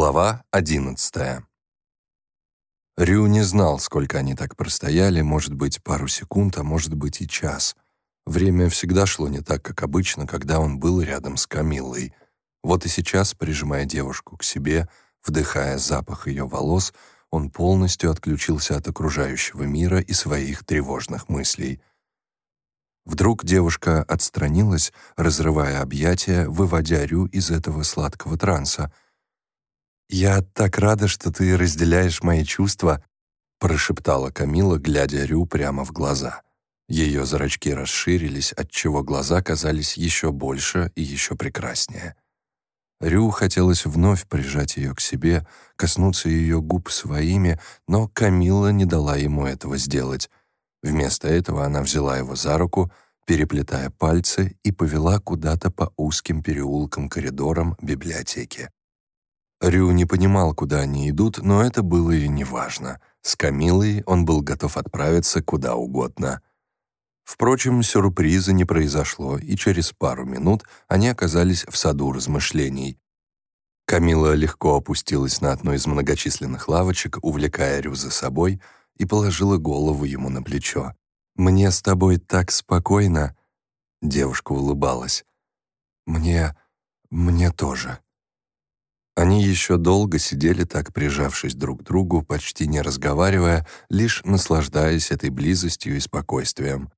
Глава одиннадцатая. Рю не знал, сколько они так простояли, может быть, пару секунд, а может быть и час. Время всегда шло не так, как обычно, когда он был рядом с Камиллой. Вот и сейчас, прижимая девушку к себе, вдыхая запах ее волос, он полностью отключился от окружающего мира и своих тревожных мыслей. Вдруг девушка отстранилась, разрывая объятия, выводя Рю из этого сладкого транса — «Я так рада, что ты разделяешь мои чувства», прошептала Камила, глядя Рю прямо в глаза. Ее зрачки расширились, отчего глаза казались еще больше и еще прекраснее. Рю хотелось вновь прижать ее к себе, коснуться ее губ своими, но Камила не дала ему этого сделать. Вместо этого она взяла его за руку, переплетая пальцы, и повела куда-то по узким переулкам коридорам библиотеки. Рю не понимал, куда они идут, но это было и неважно. С Камилой он был готов отправиться куда угодно. Впрочем, сюрприза не произошло, и через пару минут они оказались в саду размышлений. Камила легко опустилась на одну из многочисленных лавочек, увлекая Рю за собой, и положила голову ему на плечо. «Мне с тобой так спокойно!» Девушка улыбалась. «Мне... мне тоже». Они еще долго сидели так, прижавшись друг к другу, почти не разговаривая, лишь наслаждаясь этой близостью и спокойствием.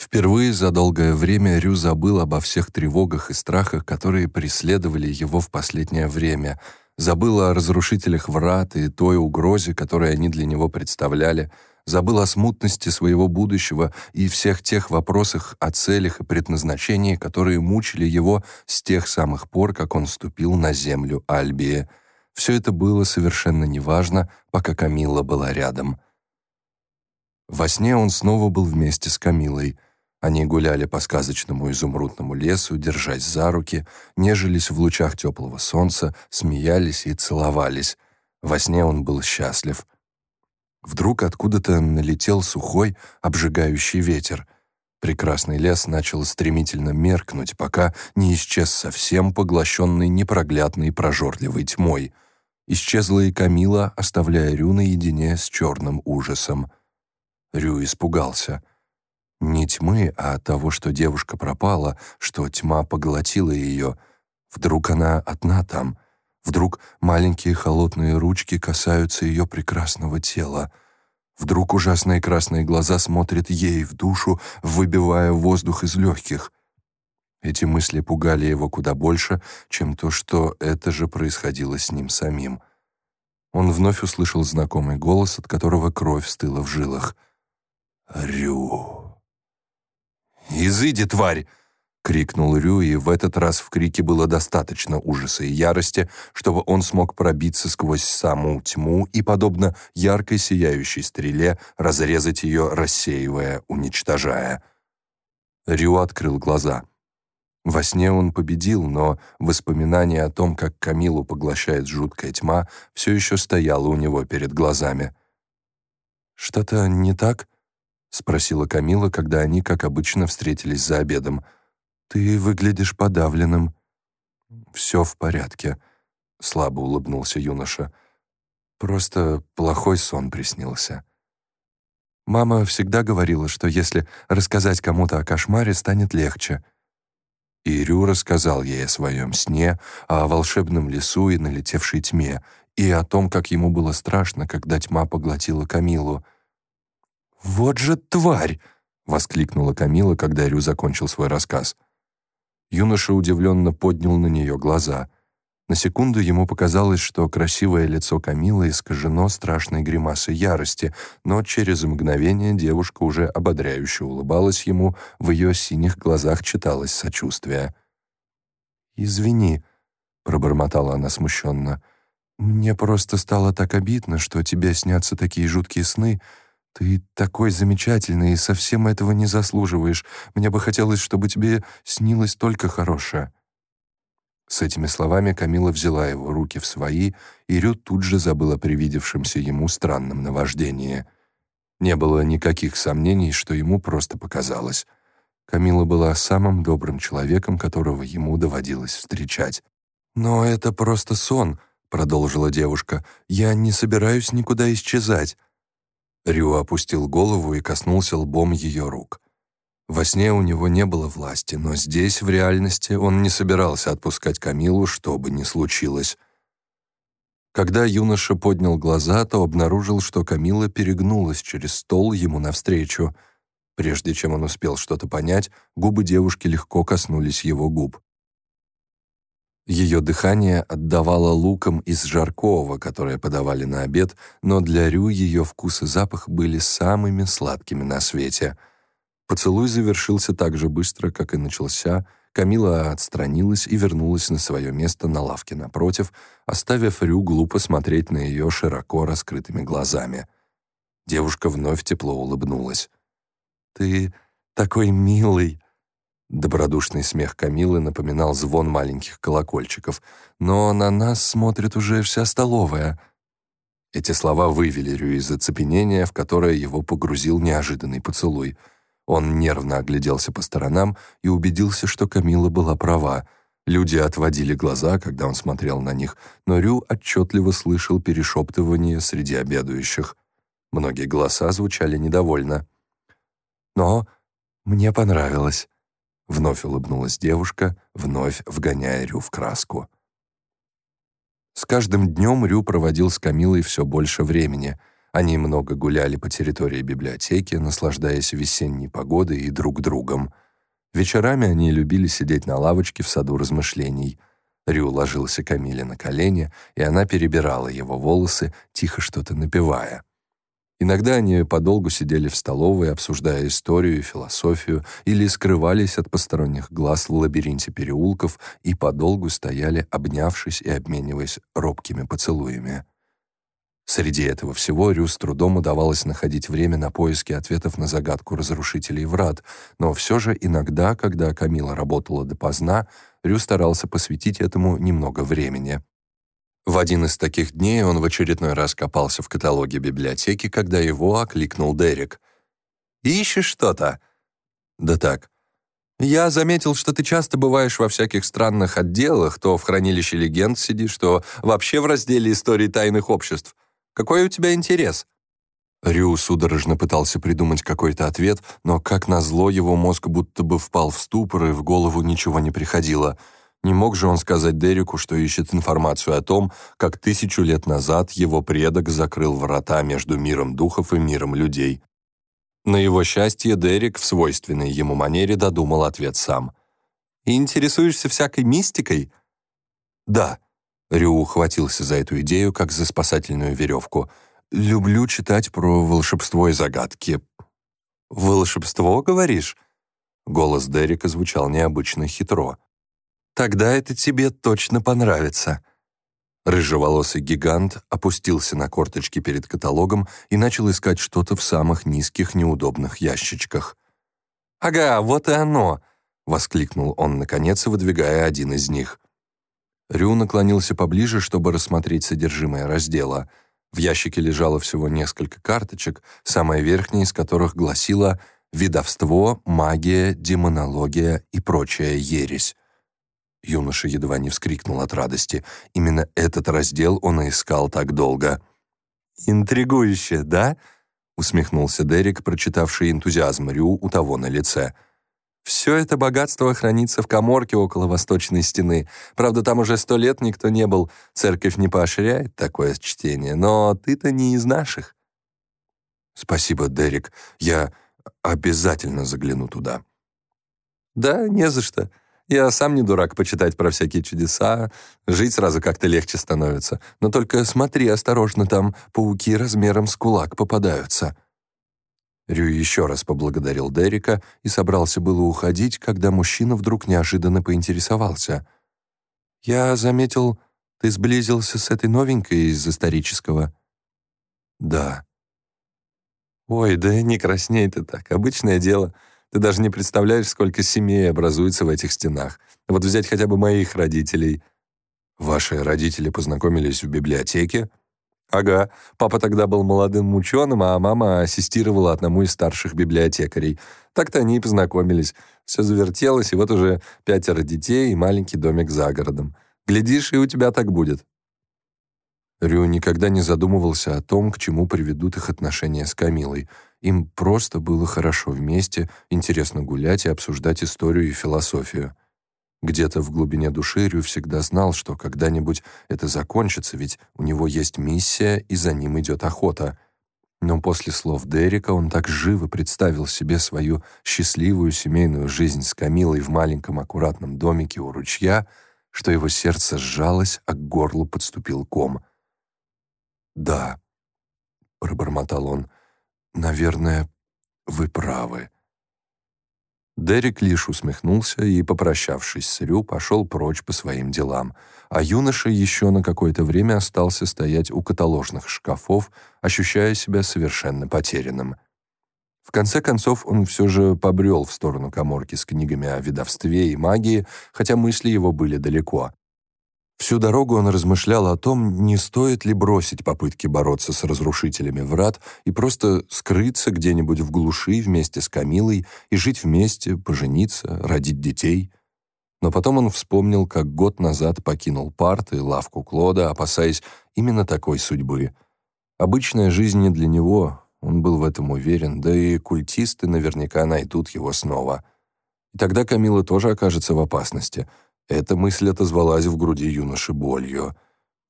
Впервые за долгое время Рю забыл обо всех тревогах и страхах, которые преследовали его в последнее время, забыл о разрушителях врат и той угрозе, которую они для него представляли — забыл о смутности своего будущего и всех тех вопросах о целях и предназначении, которые мучили его с тех самых пор, как он ступил на землю Альбии. Все это было совершенно неважно, пока Камила была рядом. Во сне он снова был вместе с Камилой. Они гуляли по сказочному изумрудному лесу, держась за руки, нежились в лучах теплого солнца, смеялись и целовались. Во сне он был счастлив — Вдруг откуда-то налетел сухой, обжигающий ветер. Прекрасный лес начал стремительно меркнуть, пока не исчез совсем поглощенный непроглядной прожорливой тьмой. Исчезла и Камила, оставляя Рю наедине с черным ужасом. Рю испугался. Не тьмы, а того, что девушка пропала, что тьма поглотила ее. Вдруг она одна там — Вдруг маленькие холодные ручки касаются ее прекрасного тела. Вдруг ужасные красные глаза смотрят ей в душу, выбивая воздух из легких. Эти мысли пугали его куда больше, чем то, что это же происходило с ним самим. Он вновь услышал знакомый голос, от которого кровь стыла в жилах. «Рю!» «Изыди, тварь!» — крикнул Рю, и в этот раз в крике было достаточно ужаса и ярости, чтобы он смог пробиться сквозь саму тьму и, подобно яркой сияющей стреле, разрезать ее, рассеивая, уничтожая. Рю открыл глаза. Во сне он победил, но воспоминание о том, как Камилу поглощает жуткая тьма, все еще стояло у него перед глазами. «Что-то не так?» — спросила Камила, когда они, как обычно, встретились за обедом — «Ты выглядишь подавленным». «Все в порядке», — слабо улыбнулся юноша. «Просто плохой сон приснился». Мама всегда говорила, что если рассказать кому-то о кошмаре, станет легче. И Рю рассказал ей о своем сне, о волшебном лесу и налетевшей тьме, и о том, как ему было страшно, когда тьма поглотила Камилу. «Вот же тварь!» — воскликнула Камила, когда Рю закончил свой рассказ. Юноша удивленно поднял на нее глаза. На секунду ему показалось, что красивое лицо Камилы искажено страшной гримасой ярости, но через мгновение девушка уже ободряюще улыбалась ему, в ее синих глазах читалось сочувствие. «Извини», — пробормотала она смущенно, — «мне просто стало так обидно, что тебе снятся такие жуткие сны», «Ты такой замечательный и совсем этого не заслуживаешь. Мне бы хотелось, чтобы тебе снилось только хорошее». С этими словами Камила взяла его руки в свои, и Рю тут же забыла о привидевшемся ему странном наваждении. Не было никаких сомнений, что ему просто показалось. Камила была самым добрым человеком, которого ему доводилось встречать. «Но это просто сон», — продолжила девушка. «Я не собираюсь никуда исчезать». Рю опустил голову и коснулся лбом ее рук. Во сне у него не было власти, но здесь, в реальности, он не собирался отпускать Камилу, что бы ни случилось. Когда юноша поднял глаза, то обнаружил, что Камила перегнулась через стол ему навстречу. Прежде чем он успел что-то понять, губы девушки легко коснулись его губ. Ее дыхание отдавало луком из жаркого, которое подавали на обед, но для Рю ее вкус и запах были самыми сладкими на свете — Поцелуй завершился так же быстро, как и начался. Камила отстранилась и вернулась на свое место на лавке напротив, оставив Рю глупо смотреть на ее широко раскрытыми глазами. Девушка вновь тепло улыбнулась. «Ты такой милый!» Добродушный смех Камилы напоминал звон маленьких колокольчиков. «Но на нас смотрит уже вся столовая». Эти слова вывели Рю из оцепенения, в которое его погрузил неожиданный поцелуй — он нервно огляделся по сторонам и убедился, что Камила была права. Люди отводили глаза, когда он смотрел на них, но Рю отчетливо слышал перешептывание среди обедающих. Многие голоса звучали недовольно. «Но мне понравилось», — вновь улыбнулась девушка, вновь вгоняя Рю в краску. С каждым днем Рю проводил с Камилой все больше времени — они много гуляли по территории библиотеки, наслаждаясь весенней погодой и друг другом. Вечерами они любили сидеть на лавочке в саду размышлений. Рю ложился Камиле на колени, и она перебирала его волосы, тихо что-то напевая. Иногда они подолгу сидели в столовой, обсуждая историю и философию, или скрывались от посторонних глаз в лабиринте переулков и подолгу стояли, обнявшись и обмениваясь робкими поцелуями. Среди этого всего Рю с трудом удавалось находить время на поиски ответов на загадку разрушителей врат, но все же иногда, когда Камила работала допоздна, Рю старался посвятить этому немного времени. В один из таких дней он в очередной раз копался в каталоге библиотеки, когда его окликнул Дерек. «Ищешь что-то?» «Да так. Я заметил, что ты часто бываешь во всяких странных отделах, то в хранилище легенд сидишь, то вообще в разделе истории тайных обществ. Какой у тебя интерес?» Рю судорожно пытался придумать какой-то ответ, но, как назло, его мозг будто бы впал в ступор, и в голову ничего не приходило. Не мог же он сказать Дереку, что ищет информацию о том, как тысячу лет назад его предок закрыл врата между миром духов и миром людей. На его счастье Дерек в свойственной ему манере додумал ответ сам. интересуешься всякой мистикой?» «Да», Рю ухватился за эту идею, как за спасательную веревку. «Люблю читать про волшебство и загадки». «Волшебство, говоришь?» Голос Дерека звучал необычно хитро. «Тогда это тебе точно понравится». Рыжеволосый гигант опустился на корточки перед каталогом и начал искать что-то в самых низких неудобных ящичках. «Ага, вот и оно!» — воскликнул он, наконец, выдвигая один из них. Рю наклонился поближе, чтобы рассмотреть содержимое раздела. В ящике лежало всего несколько карточек, самая верхняя из которых гласила «Видовство, магия, демонология и прочая ересь». Юноша едва не вскрикнул от радости. Именно этот раздел он и искал так долго. «Интригующе, да?» — усмехнулся Дерек, прочитавший энтузиазм Рю у того на лице — все это богатство хранится в коморке около восточной стены. Правда, там уже сто лет никто не был. Церковь не поощряет такое чтение. Но ты-то не из наших. Спасибо, Дерек. Я обязательно загляну туда. Да, не за что. Я сам не дурак почитать про всякие чудеса. Жить сразу как-то легче становится. Но только смотри осторожно, там пауки размером с кулак попадаются. Рю еще раз поблагодарил Дерека и собрался было уходить, когда мужчина вдруг неожиданно поинтересовался. «Я заметил, ты сблизился с этой новенькой из исторического?» «Да». «Ой, да не красней ты так, обычное дело. Ты даже не представляешь, сколько семей образуется в этих стенах. Вот взять хотя бы моих родителей». «Ваши родители познакомились в библиотеке?» Ага, папа тогда был молодым ученым, а мама ассистировала одному из старших библиотекарей. Так-то они и познакомились. Все завертелось, и вот уже пятеро детей и маленький домик за городом. Глядишь, и у тебя так будет. Рю никогда не задумывался о том, к чему приведут их отношения с Камилой. Им просто было хорошо вместе, интересно гулять и обсуждать историю и философию. Где-то в глубине души Рю всегда знал, что когда-нибудь это закончится, ведь у него есть миссия, и за ним идет охота. Но после слов Дерека он так живо представил себе свою счастливую семейную жизнь с Камилой в маленьком аккуратном домике у ручья, что его сердце сжалось, а к горлу подступил ком. «Да», — пробормотал он, — «наверное, вы правы». Дерек лишь усмехнулся и, попрощавшись с Рю, пошел прочь по своим делам, а юноша еще на какое-то время остался стоять у каталожных шкафов, ощущая себя совершенно потерянным. В конце концов, он все же побрел в сторону коморки с книгами о ведовстве и магии, хотя мысли его были далеко. Всю дорогу он размышлял о том, не стоит ли бросить попытки бороться с разрушителями врат и просто скрыться где-нибудь в глуши вместе с Камилой и жить вместе, пожениться, родить детей. Но потом он вспомнил, как год назад покинул парт и лавку Клода, опасаясь именно такой судьбы. Обычная жизнь не для него, он был в этом уверен, да и культисты наверняка найдут его снова. И тогда Камила тоже окажется в опасности — эта мысль отозвалась в груди юноши болью.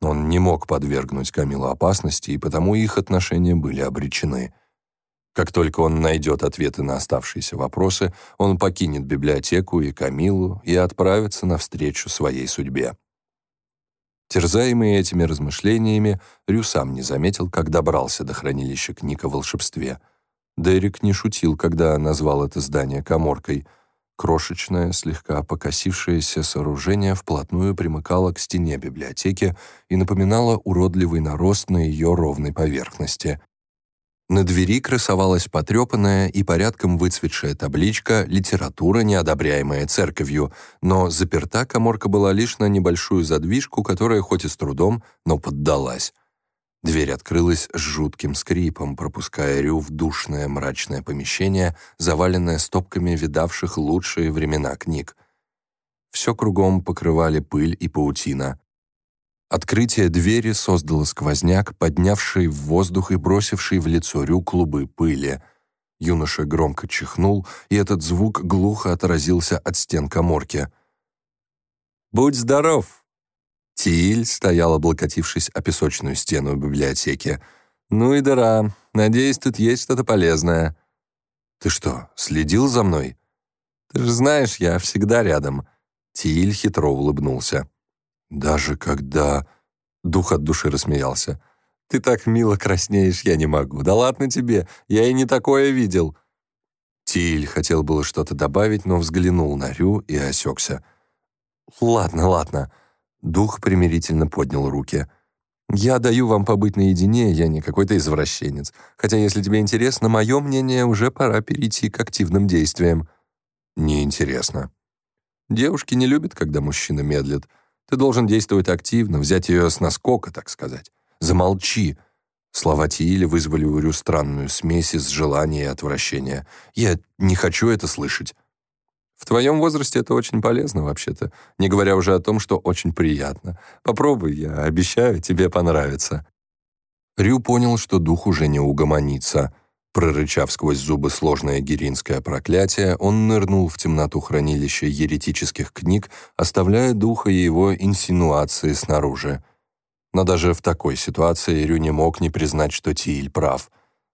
Он не мог подвергнуть Камилу опасности, и потому их отношения были обречены. Как только он найдет ответы на оставшиеся вопросы, он покинет библиотеку и Камилу и отправится навстречу своей судьбе. Терзаемый этими размышлениями, Рю сам не заметил, как добрался до хранилища книг о волшебстве. Дерек не шутил, когда назвал это здание коморкой — Крошечное, слегка покосившееся сооружение вплотную примыкало к стене библиотеки и напоминало уродливый нарост на ее ровной поверхности. На двери красовалась потрепанная и порядком выцветшая табличка «Литература, неодобряемая церковью», но заперта коморка была лишь на небольшую задвижку, которая хоть и с трудом, но поддалась. Дверь открылась с жутким скрипом, пропуская Рю в душное мрачное помещение, заваленное стопками видавших лучшие времена книг. Все кругом покрывали пыль и паутина. Открытие двери создало сквозняк, поднявший в воздух и бросивший в лицо Рю клубы пыли. Юноша громко чихнул, и этот звук глухо отразился от стен коморки. «Будь здоров!» Тиль стоял, облокотившись о песочную стену библиотеки. «Ну и дыра. Надеюсь, тут есть что-то полезное». «Ты что, следил за мной?» «Ты же знаешь, я всегда рядом». Тиль хитро улыбнулся. «Даже когда...» Дух от души рассмеялся. «Ты так мило краснеешь, я не могу. Да ладно тебе, я и не такое видел». Тиль хотел было что-то добавить, но взглянул на Рю и осекся. «Ладно, ладно». Дух примирительно поднял руки. «Я даю вам побыть наедине, я не какой-то извращенец. Хотя, если тебе интересно, мое мнение, уже пора перейти к активным действиям». «Неинтересно». «Девушки не любят, когда мужчина медлит. Ты должен действовать активно, взять ее с наскока, так сказать. Замолчи». Слова Тииля вызвали у Рю странную смесь из желания и отвращения. «Я не хочу это слышать». В твоем возрасте это очень полезно, вообще-то, не говоря уже о том, что очень приятно. Попробуй, я обещаю, тебе понравится». Рю понял, что дух уже не угомонится. Прорычав сквозь зубы сложное гиринское проклятие, он нырнул в темноту хранилища еретических книг, оставляя духа и его инсинуации снаружи. Но даже в такой ситуации Рю не мог не признать, что Тииль прав.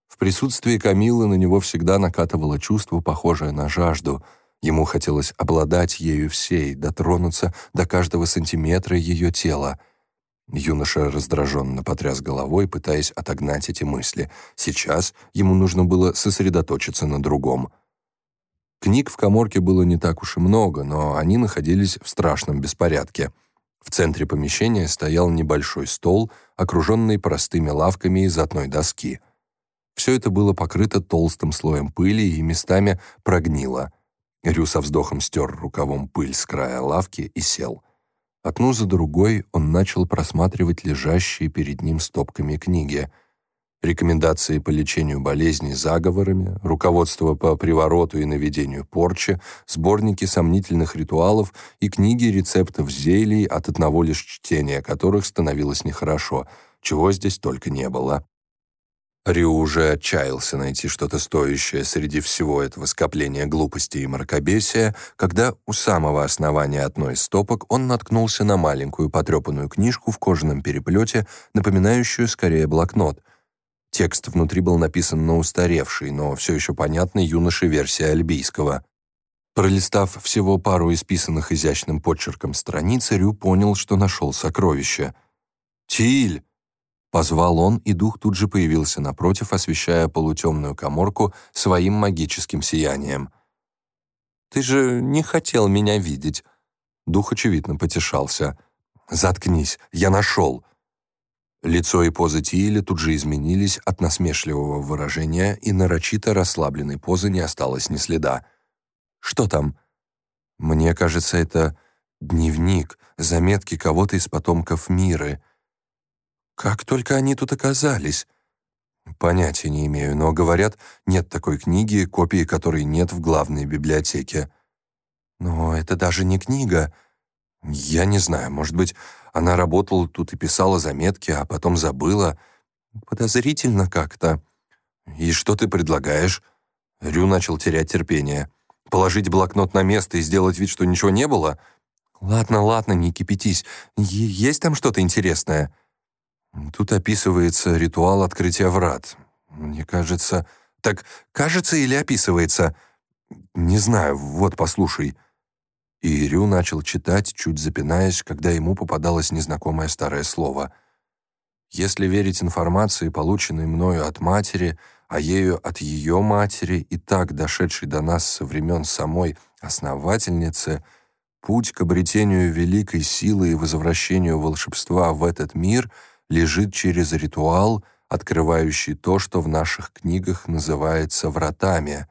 В присутствии Камилы на него всегда накатывало чувство, похожее на жажду — Ему хотелось обладать ею всей, дотронуться до каждого сантиметра ее тела. Юноша раздраженно потряс головой, пытаясь отогнать эти мысли. Сейчас ему нужно было сосредоточиться на другом. Книг в коморке было не так уж и много, но они находились в страшном беспорядке. В центре помещения стоял небольшой стол, окруженный простыми лавками из одной доски. Все это было покрыто толстым слоем пыли и местами прогнило — Рю со вздохом стер рукавом пыль с края лавки и сел. Одну за другой он начал просматривать лежащие перед ним стопками книги. рекомендации по лечению болезней заговорами, руководство по привороту и наведению порчи, сборники сомнительных ритуалов и книги рецептов зелий, от одного лишь чтения которых становилось нехорошо, чего здесь только не было. Рю уже отчаялся найти что-то стоящее среди всего этого скопления глупости и мракобесия, когда у самого основания одной из стопок он наткнулся на маленькую потрепанную книжку в кожаном переплете, напоминающую скорее блокнот. Текст внутри был написан на устаревшей, но все еще понятной юноше версии альбийского. Пролистав всего пару исписанных изящным почерком страниц, Рю понял, что нашел сокровище. «Тиль!» Позвал он, и дух тут же появился напротив, освещая полутемную коморку своим магическим сиянием. «Ты же не хотел меня видеть!» Дух, очевидно, потешался. «Заткнись, я нашел!» Лицо и поза Тииля тут же изменились от насмешливого выражения, и нарочито расслабленной позы не осталось ни следа. «Что там?» «Мне кажется, это дневник, заметки кого-то из потомков Миры», как только они тут оказались? Понятия не имею, но, говорят, нет такой книги, копии которой нет в главной библиотеке. Но это даже не книга. Я не знаю, может быть, она работала тут и писала заметки, а потом забыла. Подозрительно как-то. И что ты предлагаешь? Рю начал терять терпение. Положить блокнот на место и сделать вид, что ничего не было? Ладно, ладно, не кипятись. Есть там что-то интересное? Тут описывается ритуал открытия врат. Мне кажется... Так кажется или описывается? Не знаю, вот послушай. И Рю начал читать, чуть запинаясь, когда ему попадалось незнакомое старое слово. Если верить информации, полученной мною от матери, а ею от ее матери, и так дошедшей до нас со времен самой основательницы, путь к обретению великой силы и возвращению волшебства в этот мир — лежит через ритуал, открывающий то, что в наших книгах называется вратами.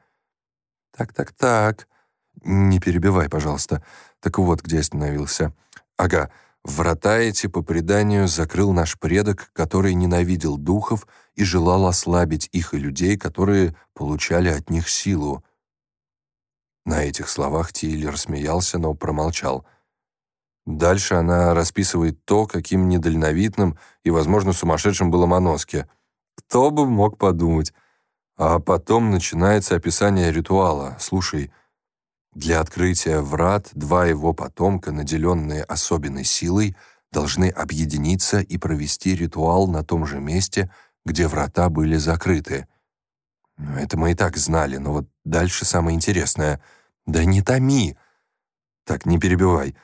Так-так-так. Не перебивай, пожалуйста. Так вот, где остановился. Ага, врата эти, по преданию, закрыл наш предок, который ненавидел духов и желал ослабить их и людей, которые получали от них силу. На этих словах Тиллер смеялся, но промолчал — Дальше она расписывает то, каким недальновидным и, возможно, сумасшедшим было Моноске. Кто бы мог подумать. А потом начинается описание ритуала. Слушай, для открытия врат два его потомка, наделенные особенной силой, должны объединиться и провести ритуал на том же месте, где врата были закрыты. Ну, это мы и так знали, но вот дальше самое интересное. Да не томи! Так, не перебивай.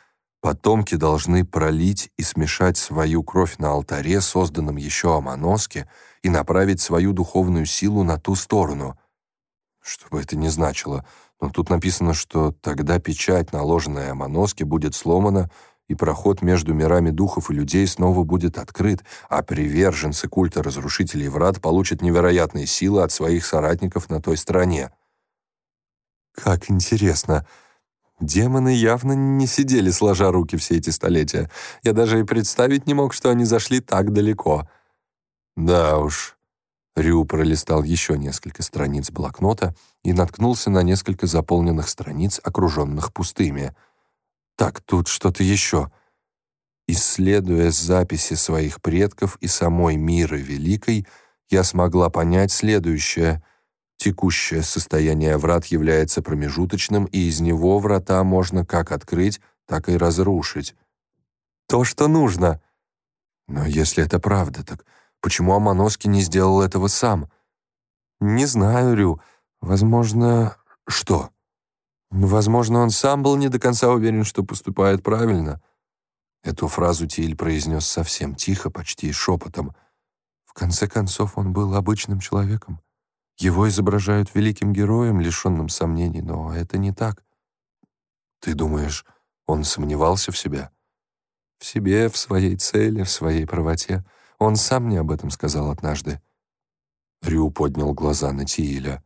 Потомки должны пролить и смешать свою кровь на алтаре, созданном еще Амоноске, и направить свою духовную силу на ту сторону. Что бы это ни значило, но тут написано, что тогда печать, наложенная Амоноске, будет сломана, и проход между мирами духов и людей снова будет открыт, а приверженцы культа разрушителей врат получат невероятные силы от своих соратников на той стороне. «Как интересно!» Демоны явно не сидели сложа руки все эти столетия. Я даже и представить не мог, что они зашли так далеко. Да уж. Рю пролистал еще несколько страниц блокнота и наткнулся на несколько заполненных страниц, окруженных пустыми. Так, тут что-то еще. Исследуя записи своих предков и самой мира великой, я смогла понять следующее — Текущее состояние врат является промежуточным, и из него врата можно как открыть, так и разрушить. То, что нужно. Но если это правда, так почему Амоноски не сделал этого сам? Не знаю, Рю. Возможно... Что? Возможно, он сам был не до конца уверен, что поступает правильно. Эту фразу Тиль произнес совсем тихо, почти шепотом. В конце концов, он был обычным человеком. Его изображают великим героем, лишенным сомнений, но это не так. Ты думаешь, он сомневался в себе? В себе, в своей цели, в своей правоте. Он сам мне об этом сказал однажды. Рю поднял глаза на Тииля.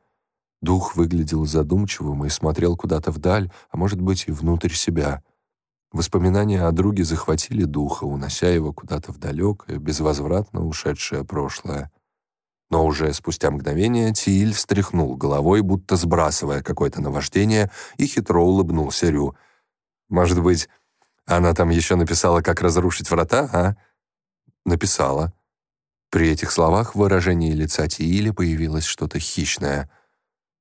Дух выглядел задумчивым и смотрел куда-то вдаль, а может быть и внутрь себя. Воспоминания о друге захватили духа, унося его куда-то в далекое, безвозвратно ушедшее прошлое. Но уже спустя мгновение Тииль встряхнул головой, будто сбрасывая какое-то наваждение, и хитро улыбнулся Рю. «Может быть, она там еще написала, как разрушить врата, а?» «Написала». При этих словах в выражении лица Тииля появилось что-то хищное.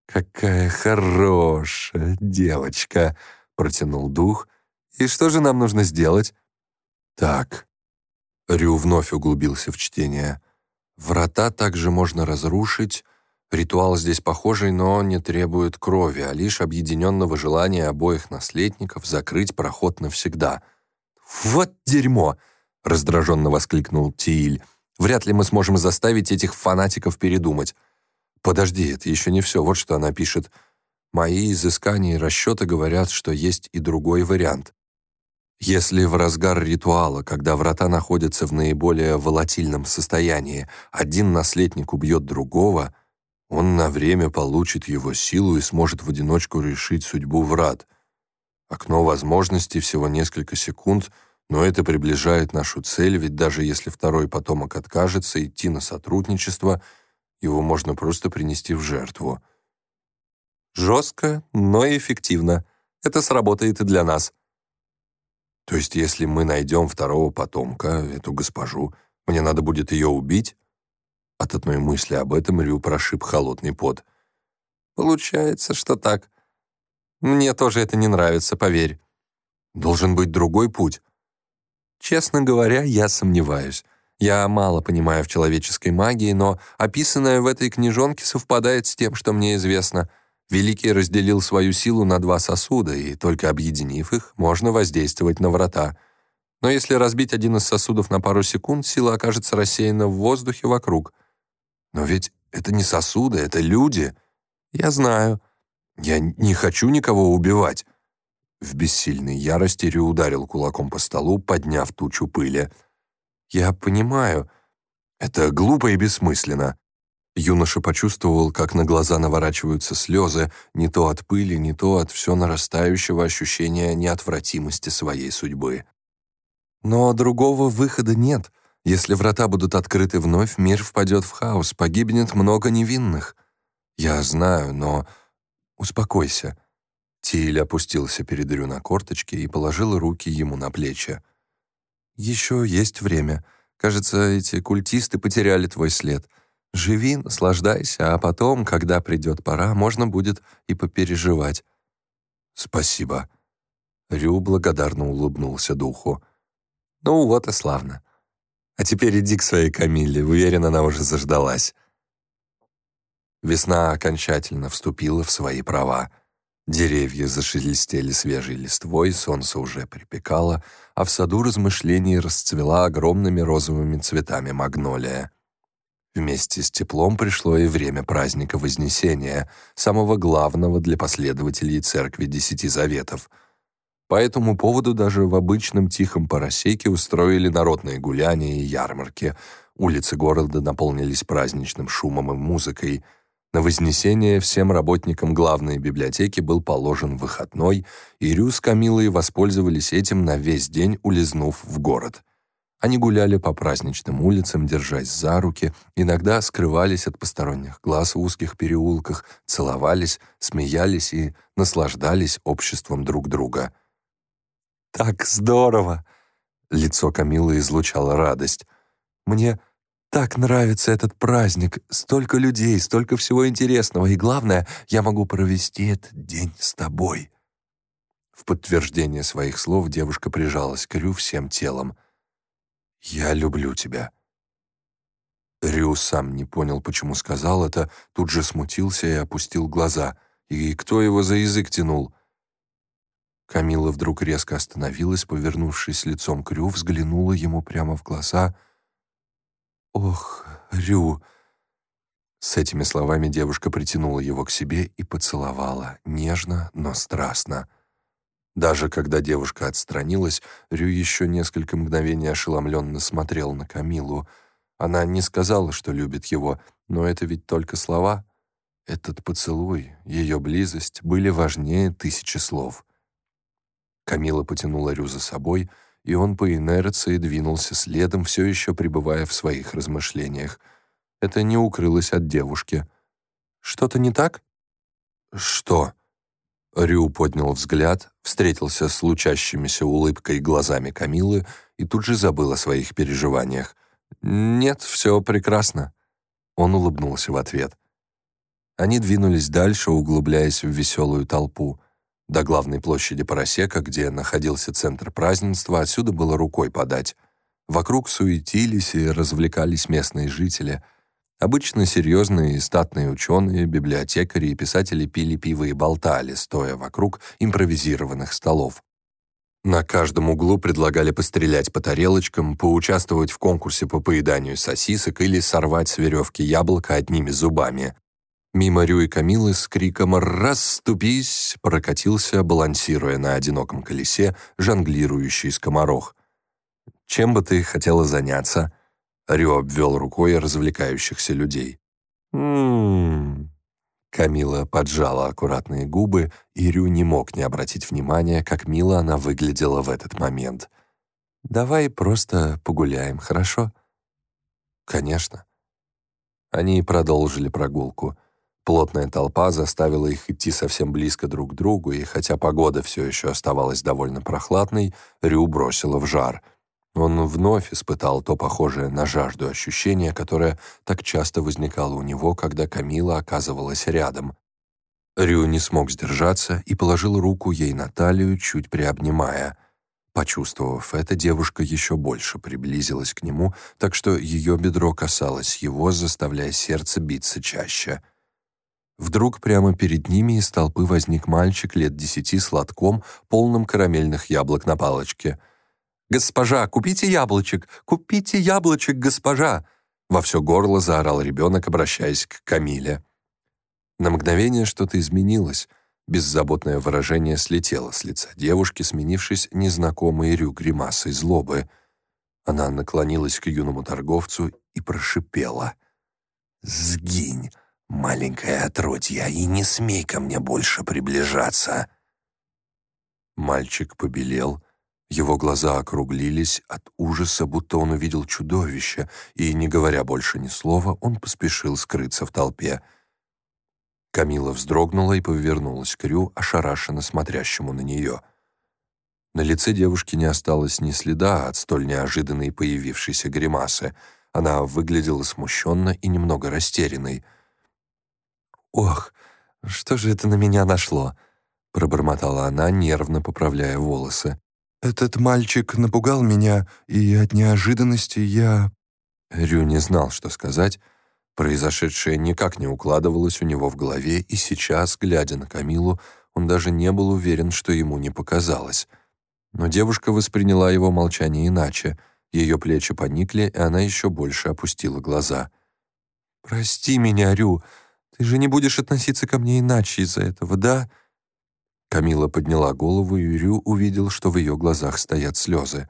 «Какая хорошая девочка!» — протянул дух. «И что же нам нужно сделать?» «Так». Рю вновь углубился в чтение. Врата также можно разрушить. Ритуал здесь похожий, но не требует крови, а лишь объединенного желания обоих наследников закрыть проход навсегда. «Вот дерьмо!» — раздраженно воскликнул Тииль. «Вряд ли мы сможем заставить этих фанатиков передумать». «Подожди, это еще не все. Вот что она пишет. Мои изыскания и расчеты говорят, что есть и другой вариант. Если в разгар ритуала, когда врата находятся в наиболее волатильном состоянии, один наследник убьет другого, он на время получит его силу и сможет в одиночку решить судьбу врат. Окно возможностей всего несколько секунд, но это приближает нашу цель, ведь даже если второй потомок откажется идти на сотрудничество, его можно просто принести в жертву. Жестко, но эффективно. Это сработает и для нас. То есть, если мы найдем второго потомка, эту госпожу, мне надо будет ее убить? От одной мысли об этом Рю прошиб холодный пот. Получается, что так. Мне тоже это не нравится, поверь. Должен быть другой путь. Честно говоря, я сомневаюсь. Я мало понимаю в человеческой магии, но описанное в этой книжонке совпадает с тем, что мне известно. Великий разделил свою силу на два сосуда, и только объединив их, можно воздействовать на врата. Но если разбить один из сосудов на пару секунд, сила окажется рассеяна в воздухе вокруг. Но ведь это не сосуды, это люди. Я знаю. Я не хочу никого убивать. В бессильной ярости Рю ударил кулаком по столу, подняв тучу пыли. «Я понимаю. Это глупо и бессмысленно. Юноша почувствовал, как на глаза наворачиваются слезы, не то от пыли, не то от все нарастающего ощущения неотвратимости своей судьбы. Но другого выхода нет. Если врата будут открыты вновь, мир впадет в хаос, погибнет много невинных. Я знаю, но... Успокойся. Тиль опустился перед Рю на корточки и положил руки ему на плечи. «Еще есть время. Кажется, эти культисты потеряли твой след. Живи, наслаждайся, а потом, когда придет пора, можно будет и попереживать. Спасибо. Рю благодарно улыбнулся духу. Ну вот и славно. А теперь иди к своей Камилле, уверен, она уже заждалась. Весна окончательно вступила в свои права. Деревья зашелестели свежей листвой, солнце уже припекало, а в саду размышлений расцвела огромными розовыми цветами магнолия. Вместе с теплом пришло и время праздника Вознесения, самого главного для последователей Церкви Десяти Заветов. По этому поводу даже в обычном тихом поросейке устроили народные гуляния и ярмарки. Улицы города наполнились праздничным шумом и музыкой. На Вознесение всем работникам главной библиотеки был положен выходной, и Рю с Камилой воспользовались этим на весь день, улизнув в город — они гуляли по праздничным улицам, держась за руки, иногда скрывались от посторонних глаз в узких переулках, целовались, смеялись и наслаждались обществом друг друга. «Так здорово!» — лицо Камилы излучало радость. «Мне так нравится этот праздник, столько людей, столько всего интересного, и главное, я могу провести этот день с тобой». В подтверждение своих слов девушка прижалась к Рю всем телом — «Я люблю тебя». Рю сам не понял, почему сказал это, тут же смутился и опустил глаза. И кто его за язык тянул? Камила вдруг резко остановилась, повернувшись лицом к Рю, взглянула ему прямо в глаза. «Ох, Рю!» С этими словами девушка притянула его к себе и поцеловала, нежно, но страстно. Даже когда девушка отстранилась, Рю еще несколько мгновений ошеломленно смотрел на Камилу. Она не сказала, что любит его, но это ведь только слова. Этот поцелуй, ее близость были важнее тысячи слов. Камила потянула Рю за собой, и он по инерции двинулся следом, все еще пребывая в своих размышлениях. Это не укрылось от девушки. «Что-то не так?» «Что?» Рю поднял взгляд, встретился с лучащимися улыбкой глазами Камилы и тут же забыл о своих переживаниях. «Нет, все прекрасно». Он улыбнулся в ответ. Они двинулись дальше, углубляясь в веселую толпу. До главной площади Поросека, где находился центр празднества, отсюда было рукой подать. Вокруг суетились и развлекались местные жители — Обычно серьезные и статные ученые, библиотекари и писатели пили пиво и болтали, стоя вокруг импровизированных столов. На каждом углу предлагали пострелять по тарелочкам, поучаствовать в конкурсе по поеданию сосисок или сорвать с веревки яблоко одними зубами. Мимо Рю и Камилы с криком «Расступись!» прокатился, балансируя на одиноком колесе, жонглирующий скоморох. «Чем бы ты хотела заняться?» Рю обвел рукой развлекающихся людей. «М-м-м...» Камила поджала аккуратные губы, и Рю не мог не обратить внимания, как мило она выглядела в этот момент. «Давай просто погуляем, хорошо?» «Конечно». Они продолжили прогулку. Плотная толпа заставила их идти совсем близко друг к другу, и хотя погода все еще оставалась довольно прохладной, Рю бросила в жар — он вновь испытал то похожее на жажду ощущение, которое так часто возникало у него, когда Камила оказывалась рядом. Рю не смог сдержаться и положил руку ей на талию, чуть приобнимая. Почувствовав это, девушка еще больше приблизилась к нему, так что ее бедро касалось его, заставляя сердце биться чаще. Вдруг прямо перед ними из толпы возник мальчик лет десяти с лотком, полным карамельных яблок на палочке — «Госпожа, купите яблочек! Купите яблочек, госпожа!» Во все горло заорал ребенок, обращаясь к Камиле. На мгновение что-то изменилось. Беззаботное выражение слетело с лица девушки, сменившись незнакомой Рю гримасой злобы. Она наклонилась к юному торговцу и прошипела. «Сгинь, маленькое отродье, и не смей ко мне больше приближаться!» Мальчик побелел, его глаза округлились от ужаса, будто он увидел чудовище, и, не говоря больше ни слова, он поспешил скрыться в толпе. Камила вздрогнула и повернулась к Рю, ошарашенно смотрящему на нее. На лице девушки не осталось ни следа от столь неожиданной появившейся гримасы. Она выглядела смущенно и немного растерянной. «Ох, что же это на меня нашло?» — пробормотала она, нервно поправляя волосы. «Этот мальчик напугал меня, и от неожиданности я...» Рю не знал, что сказать. Произошедшее никак не укладывалось у него в голове, и сейчас, глядя на Камилу, он даже не был уверен, что ему не показалось. Но девушка восприняла его молчание иначе. Ее плечи поникли, и она еще больше опустила глаза. «Прости меня, Рю. Ты же не будешь относиться ко мне иначе из-за этого, да?» Камила подняла голову, и Рю увидел, что в ее глазах стоят слезы.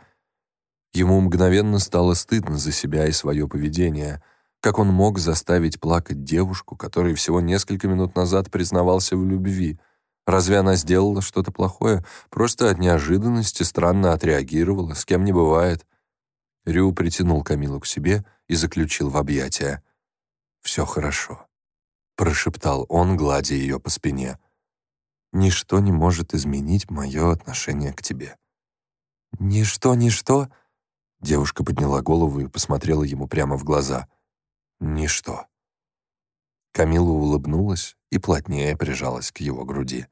Ему мгновенно стало стыдно за себя и свое поведение. Как он мог заставить плакать девушку, которой всего несколько минут назад признавался в любви? Разве она сделала что-то плохое? Просто от неожиданности странно отреагировала, с кем не бывает. Рю притянул Камилу к себе и заключил в объятия. «Все хорошо», — прошептал он, гладя ее по спине ничто не может изменить мое отношение к тебе». «Ничто, ничто?» Девушка подняла голову и посмотрела ему прямо в глаза. «Ничто». Камила улыбнулась и плотнее прижалась к его груди.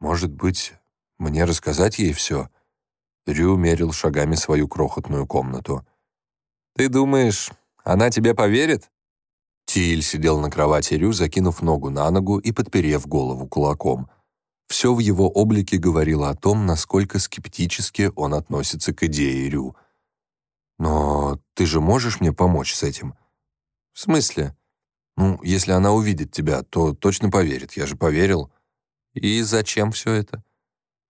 «Может быть, мне рассказать ей все?» Рю мерил шагами свою крохотную комнату. «Ты думаешь, она тебе поверит?» Тиль сидел на кровати Рю, закинув ногу на ногу и подперев голову кулаком. Все в его облике говорило о том, насколько скептически он относится к идее Рю. «Но ты же можешь мне помочь с этим?» «В смысле?» «Ну, если она увидит тебя, то точно поверит. Я же поверил». «И зачем все это?»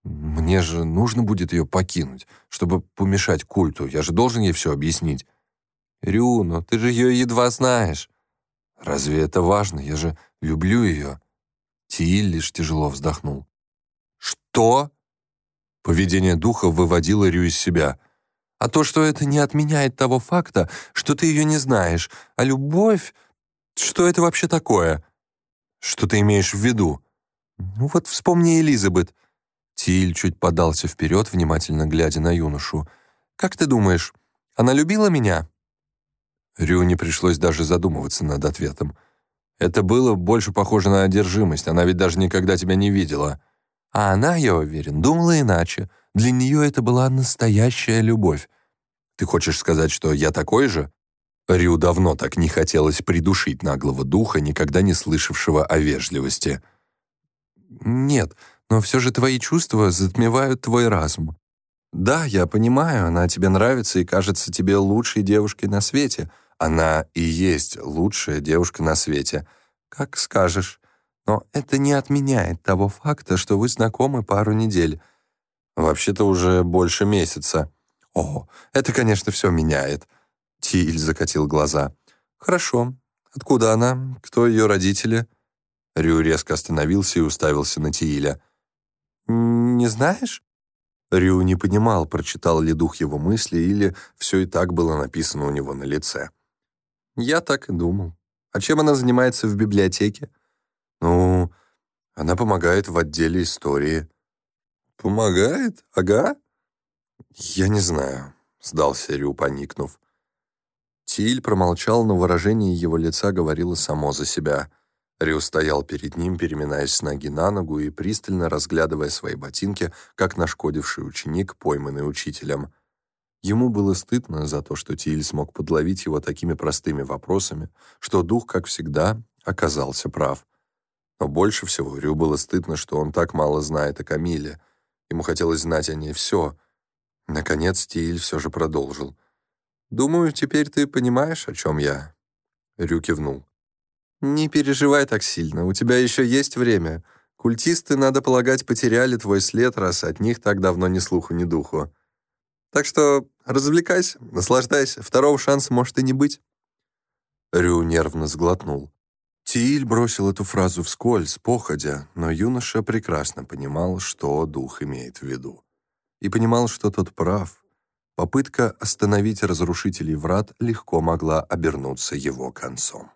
«Мне же нужно будет ее покинуть, чтобы помешать культу. Я же должен ей все объяснить». «Рю, но ты же ее едва знаешь». «Разве это важно? Я же люблю ее». Тииль лишь тяжело вздохнул. «Что?» Поведение духа выводило Рю из себя. А то, что это не отменяет того факта, что ты ее не знаешь. А любовь... Что это вообще такое? Что ты имеешь в виду? Ну вот вспомни Элизабет. Тиль чуть подался вперед, внимательно глядя на юношу. «Как ты думаешь, она любила меня?» Рю не пришлось даже задумываться над ответом. Это было больше похоже на одержимость, она ведь даже никогда тебя не видела. А она, я уверен, думала иначе. Для нее это была настоящая любовь. Ты хочешь сказать, что я такой же? Рю давно так не хотелось придушить наглого духа, никогда не слышавшего о вежливости. Нет, но все же твои чувства затмевают твой разум. Да, я понимаю, она тебе нравится и кажется тебе лучшей девушкой на свете. Она и есть лучшая девушка на свете. Как скажешь. Но это не отменяет того факта, что вы знакомы пару недель. Вообще-то уже больше месяца. О, это, конечно, все меняет. Тиль закатил глаза. Хорошо. Откуда она? Кто ее родители? Рю резко остановился и уставился на Тииля. «Не знаешь?» Рю не понимал, прочитал ли дух его мысли или все и так было написано у него на лице. «Я так и думал. А чем она занимается в библиотеке?» «Ну, она помогает в отделе истории». «Помогает? Ага?» «Я не знаю», — сдался Рю, поникнув. Тиль промолчал, но выражение его лица говорило само за себя — Рю стоял перед ним, переминаясь с ноги на ногу и пристально разглядывая свои ботинки, как нашкодивший ученик, пойманный учителем. Ему было стыдно за то, что Тиль смог подловить его такими простыми вопросами, что дух, как всегда, оказался прав. Но больше всего Рю было стыдно, что он так мало знает о Камиле. Ему хотелось знать о ней все. Наконец Тиль все же продолжил. «Думаю, теперь ты понимаешь, о чем я?» Рю кивнул. «Не переживай так сильно, у тебя еще есть время. Культисты, надо полагать, потеряли твой след, раз от них так давно ни слуху, ни духу. Так что развлекайся, наслаждайся, второго шанса может и не быть». Рю нервно сглотнул. Тииль бросил эту фразу вскользь, походя, но юноша прекрасно понимал, что дух имеет в виду. И понимал, что тот прав. Попытка остановить разрушителей врат легко могла обернуться его концом.